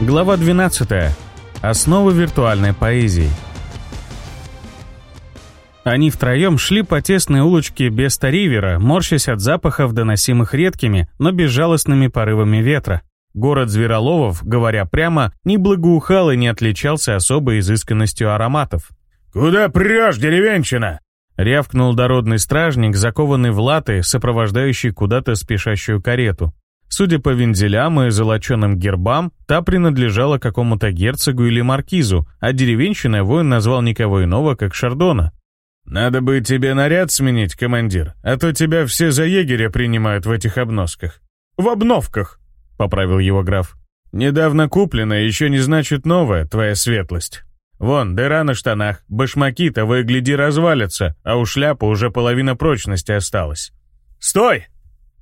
Глава 12. Основы виртуальной поэзии. Они втроем шли по тесной улочке Беста Ривера, морщась от запахов, доносимых редкими, но безжалостными порывами ветра. Город Звероловов, говоря прямо, не благоухал и не отличался особой изысканностью ароматов. «Куда прешь, деревенщина?» — рявкнул дородный стражник, закованный в латы, сопровождающий куда-то спешащую карету. Судя по вензелям и золоченным гербам, та принадлежала какому-то герцогу или маркизу, а деревенщиной воин назвал никого иного, как Шардона. «Надо бы тебе наряд сменить, командир, а то тебя все за егеря принимают в этих обносках». «В обновках», — поправил его граф. «Недавно купленная еще не значит новая, твоя светлость. Вон, дыра на штанах, башмаки-то, выгляди развалятся, а у шляпы уже половина прочности осталась». «Стой!»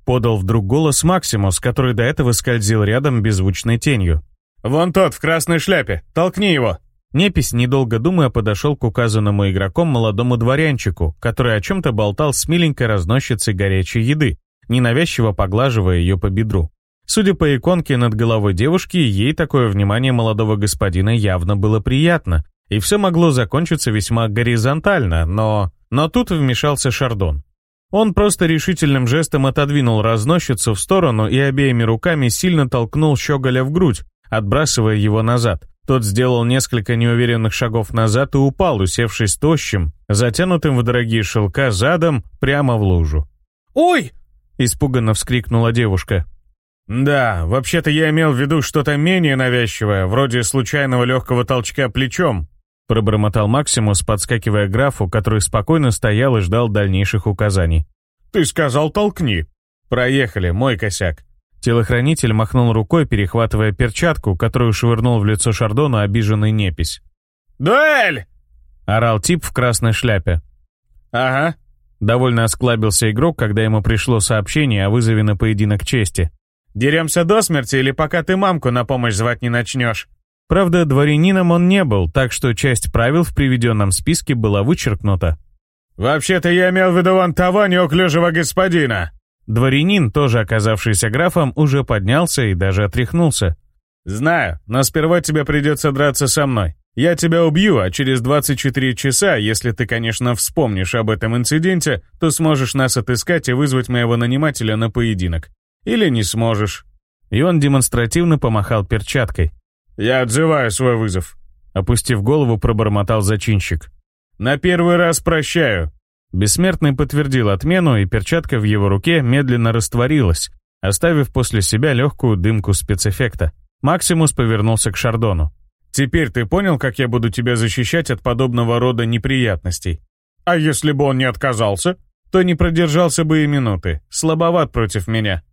подал вдруг голос Максимус, который до этого скользил рядом беззвучной тенью. «Вон тот, в красной шляпе! Толкни его!» Непись, недолго думая, подошел к указанному игроком молодому дворянчику, который о чем-то болтал с миленькой разносчицей горячей еды, ненавязчиво поглаживая ее по бедру. Судя по иконке над головой девушки, ей такое внимание молодого господина явно было приятно, и все могло закончиться весьма горизонтально, но... Но тут вмешался Шардон. Он просто решительным жестом отодвинул разносчицу в сторону и обеими руками сильно толкнул Щеголя в грудь, отбрасывая его назад. Тот сделал несколько неуверенных шагов назад и упал, усевшись тощим, затянутым в дорогие шелка задом прямо в лужу. «Ой!» — испуганно вскрикнула девушка. «Да, вообще-то я имел в виду что-то менее навязчивое, вроде случайного легкого толчка плечом, Пробормотал Максимус, подскакивая графу, который спокойно стоял и ждал дальнейших указаний. «Ты сказал, толкни!» «Проехали, мой косяк!» Телохранитель махнул рукой, перехватывая перчатку, которую швырнул в лицо Шардона обиженный непись. «Дуэль!» — орал тип в красной шляпе. «Ага». Довольно осклабился игрок, когда ему пришло сообщение о вызове на поединок чести. «Деремся до смерти или пока ты мамку на помощь звать не начнешь?» Правда, дворянином он не был, так что часть правил в приведенном списке была вычеркнута. «Вообще-то я имел в виду вон того неуклюжего господина!» Дворянин, тоже оказавшийся графом, уже поднялся и даже отряхнулся. «Знаю, но сперва тебе придется драться со мной. Я тебя убью, а через 24 часа, если ты, конечно, вспомнишь об этом инциденте, то сможешь нас отыскать и вызвать моего нанимателя на поединок. Или не сможешь». И он демонстративно помахал перчаткой. «Я отзываю свой вызов», — опустив голову, пробормотал зачинщик. «На первый раз прощаю». Бессмертный подтвердил отмену, и перчатка в его руке медленно растворилась, оставив после себя легкую дымку спецэффекта. Максимус повернулся к Шардону. «Теперь ты понял, как я буду тебя защищать от подобного рода неприятностей?» «А если бы он не отказался?» «То не продержался бы и минуты. Слабоват против меня.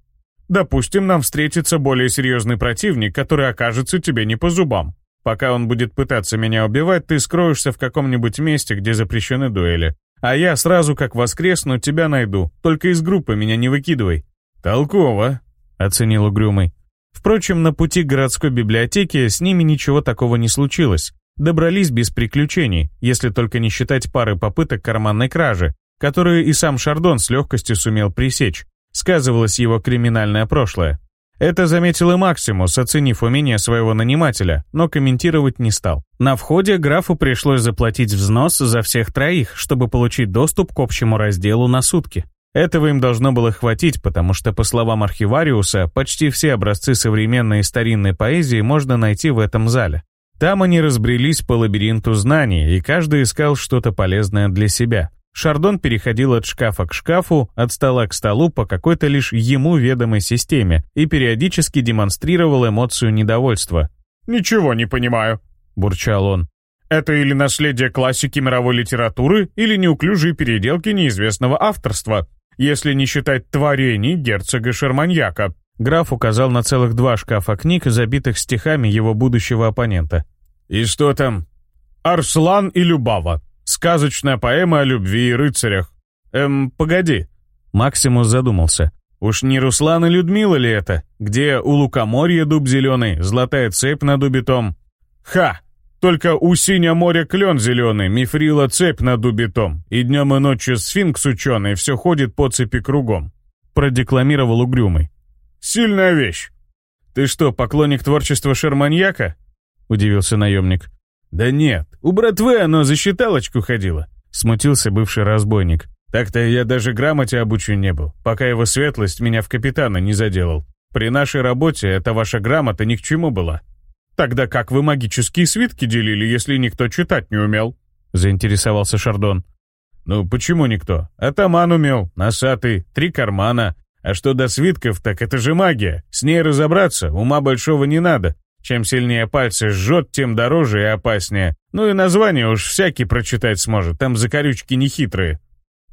Допустим, нам встретится более серьезный противник, который окажется тебе не по зубам. Пока он будет пытаться меня убивать, ты скроешься в каком-нибудь месте, где запрещены дуэли. А я сразу как воскресну тебя найду, только из группы меня не выкидывай». «Толково», — оценил угрюмый. Впрочем, на пути к городской библиотеке с ними ничего такого не случилось. Добрались без приключений, если только не считать пары попыток карманной кражи, которую и сам Шардон с легкостью сумел пресечь сказывалось его криминальное прошлое. Это заметил и Максимус, оценив умение своего нанимателя, но комментировать не стал. На входе графу пришлось заплатить взнос за всех троих, чтобы получить доступ к общему разделу на сутки. Этого им должно было хватить, потому что, по словам архивариуса, почти все образцы современной и старинной поэзии можно найти в этом зале. Там они разбрелись по лабиринту знаний, и каждый искал что-то полезное для себя. Шардон переходил от шкафа к шкафу, от стола к столу по какой-то лишь ему ведомой системе и периодически демонстрировал эмоцию недовольства. «Ничего не понимаю», — бурчал он. «Это или наследие классики мировой литературы, или неуклюжие переделки неизвестного авторства, если не считать творений герцога Шерманьяка». Граф указал на целых два шкафа книг, забитых стихами его будущего оппонента. «И что там?» «Арслан и Любава», Сказочная поэма о любви и рыцарях. Эм, погоди. Максимус задумался. Уж не Руслан и Людмила ли это? Где у лукоморья дуб зеленый, золотая цепь на дубе том? Ха! Только у синя моря клен зеленый, мифрила цепь на дубе том, и днем и ночью сфинкс ученый все ходит по цепи кругом. Продекламировал угрюмый. Сильная вещь. Ты что, поклонник творчества Шерманьяка? Удивился наемник. «Да нет, у братвы оно за считалочку ходило», — смутился бывший разбойник. «Так-то я даже грамоте обучен не был, пока его светлость меня в капитана не заделал. При нашей работе эта ваша грамота ни к чему была». «Тогда как вы магические свитки делили, если никто читать не умел?» — заинтересовался Шардон. «Ну, почему никто? Атаман умел, носатый, три кармана. А что до свитков, так это же магия. С ней разобраться, ума большого не надо. Чем сильнее пальцы жжет, тем дороже и опаснее. Ну и название уж всякий прочитать сможет, там закорючки нехитрые.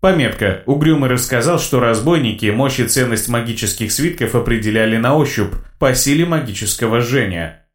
Пометка. Угрюмый рассказал, что разбойники мощь и ценность магических свитков определяли на ощупь, по силе магического жжения.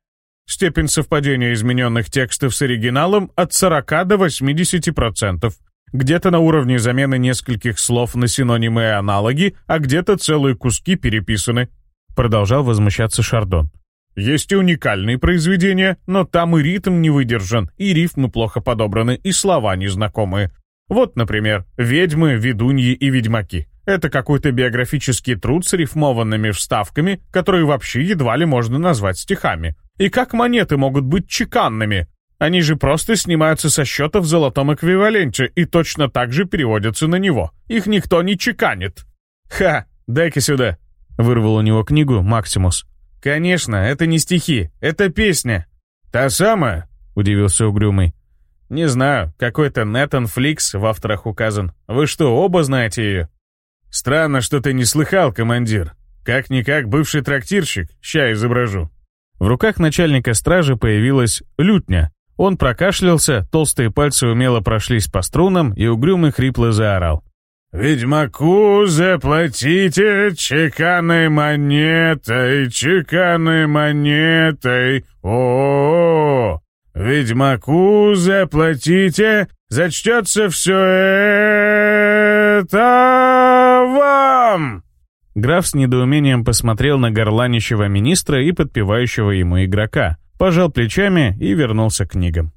Степень совпадения измененных текстов с оригиналом от 40 до 80%. Где-то на уровне замены нескольких слов на синонимы и аналоги, а где-то целые куски переписаны. Продолжал возмущаться Шардон. Есть и уникальные произведения, но там и ритм не выдержан, и рифмы плохо подобраны, и слова незнакомые. Вот, например, «Ведьмы», «Ведуньи» и «Ведьмаки». Это какой-то биографический труд с рифмованными вставками, которые вообще едва ли можно назвать стихами. И как монеты могут быть чеканными? Они же просто снимаются со счета в золотом эквиваленте и точно так же переводятся на него. Их никто не чеканит. «Ха, дай-ка сюда», — вырвал у него книгу Максимус. «Конечно, это не стихи, это песня». «Та самая?» — удивился Угрюмый. «Не знаю, какой-то Нэтан Фликс в авторах указан. Вы что, оба знаете ее?» «Странно, что ты не слыхал, командир. Как-никак бывший трактирщик, ща изображу». В руках начальника стражи появилась лютня. Он прокашлялся, толстые пальцы умело прошлись по струнам и угрюмый хрипло заорал. Ведьмаку заплатите чеканной монетой, чеканной монетой, о, -о, -о. Ведьмаку заплатите, зачтется все это вам!» Граф с недоумением посмотрел на горланищего министра и подпевающего ему игрока, пожал плечами и вернулся к книгам.